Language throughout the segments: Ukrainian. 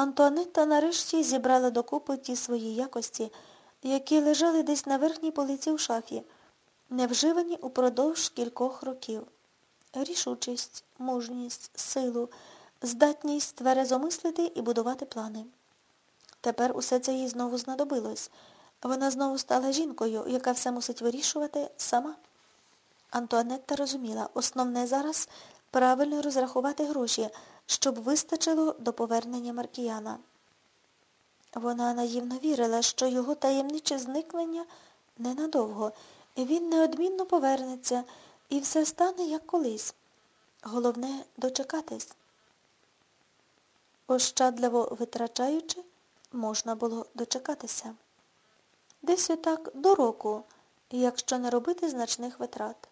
Антуанетта нарешті зібрала докупи ті свої якості, які лежали десь на верхній полиці у шафі, невживані упродовж кількох років. Рішучість, мужність, силу, здатність тверезо мислити і будувати плани. Тепер усе це їй знову знадобилось. Вона знову стала жінкою, яка все мусить вирішувати сама. Антуанетта розуміла, основне зараз правильно розрахувати гроші, щоб вистачило до повернення Маркіяна. Вона наївно вірила, що його таємниче зникнення ненадовго, і він неодмінно повернеться, і все стане, як колись. Головне дочекатись. Ощадливо витрачаючи, можна було дочекатися. Десь отак до року, якщо не робити значних витрат.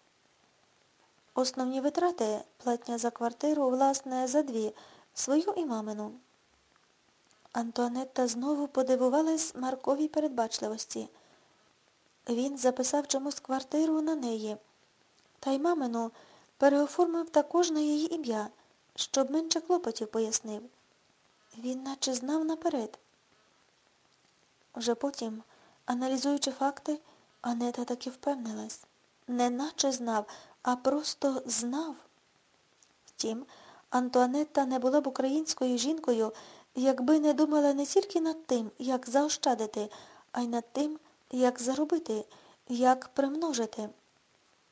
Основні витрати платня за квартиру, власне, за дві, свою і мамину. Антуанетта знову подивувалась Марковій передбачливості. Він записав чомусь квартиру на неї, та й мамину переоформив також на її ім'я, щоб менше клопотів пояснив. Він наче знав наперед. Вже потім, аналізуючи факти, Анета таки впевнилась. Не наче знав, а просто знав. Втім, Антуанетта не була б українською жінкою, якби не думала не тільки над тим, як заощадити, а й над тим, як заробити, як примножити.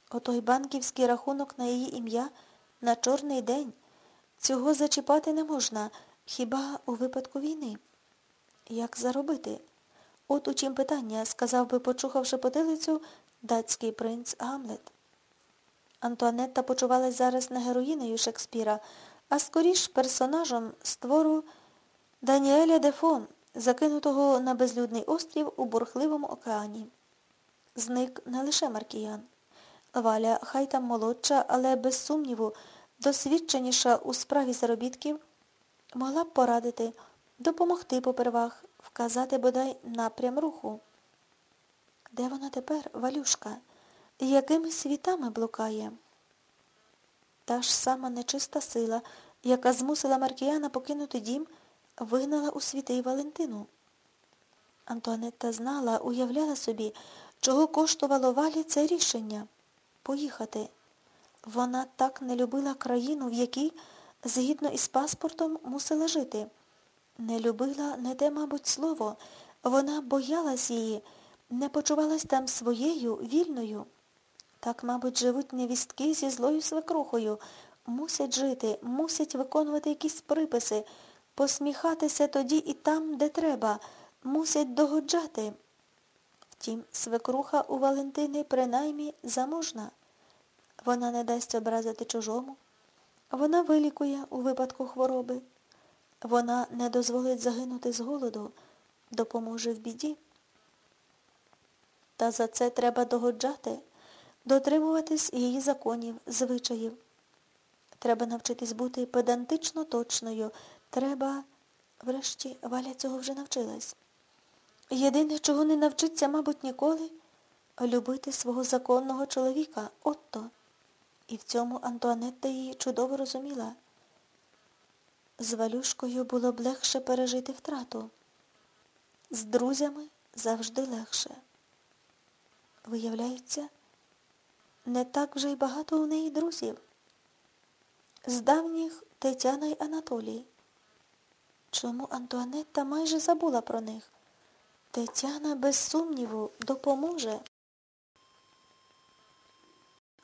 Отой банківський рахунок на її ім'я на чорний день. Цього зачіпати не можна, хіба у випадку війни. Як заробити? От у чим питання, сказав би, почухавши потилицю, датський принц Гамлет. Антуанетта почувалась зараз не героїнею Шекспіра, а скоріш персонажем створу Даніеля Дефо, закинутого на безлюдний острів у бурхливому океані. Зник не лише Маркіян. Валя, хай там молодша, але без сумніву, досвідченіша у справі заробітків, могла б порадити, допомогти попервах, вказати бодай напрям руху. Де вона тепер, Валюшка? Якими світами блукає? Та ж сама нечиста сила, яка змусила Маркіяна покинути дім, вигнала у світи Валентину. Антуанетта знала, уявляла собі, чого коштувало валі це рішення поїхати. Вона так не любила країну, в якій, згідно із паспортом, мусила жити. Не любила не те, мабуть, слово. Вона боялась її, не почувалась там своєю, вільною. Так, мабуть, живуть невістки зі злою свекрухою, мусять жити, мусять виконувати якісь приписи, посміхатися тоді і там, де треба, мусять догоджати. Втім, свекруха у Валентини принаймні заможна. Вона не дасть образити чужому. Вона вилікує у випадку хвороби. Вона не дозволить загинути з голоду, допоможе в біді. Та за це треба догоджати, дотримуватись її законів, звичаїв. Треба навчитись бути педантично точною. Треба, врешті, Валя цього вже навчилась. Єдине, чого не навчиться, мабуть, ніколи, любити свого законного чоловіка, отто. І в цьому Антуанетта її чудово розуміла. З Валюшкою було б легше пережити втрату. З друзями завжди легше. Виявляється, не так вже й багато у неї друзів. З давніх Тетяна й Анатолій. Чому Антуанетта майже забула про них? Тетяна, без сумніву, допоможе.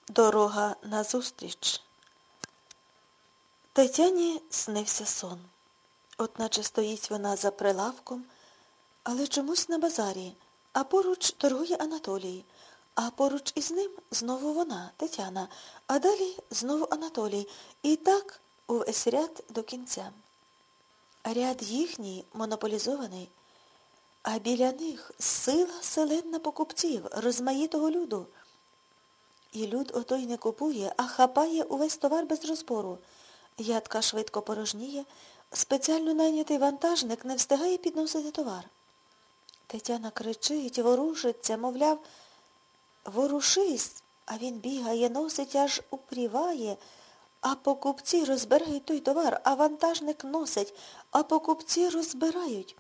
Дорога назустріч. Тетяні снився сон. От наче стоїть вона за прилавком, але чомусь на базарі, а поруч торгує Анатолій, а поруч із ним знову вона, Тетяна, а далі знову Анатолій. І так увесь ряд до кінця. Ряд їхній монополізований, а біля них сила селенна покупців, розмаїтого люду. І люд отой не купує, а хапає увесь товар без розбору. Ядка швидко порожніє, спеціально найнятий вантажник не встигає підносити товар. Тетяна кричить, ворушиться, мовляв, ворушись, а він бігає, носить, аж упріває, А покупці розбирають той товар, а вантажник носить, а покупці розбирають.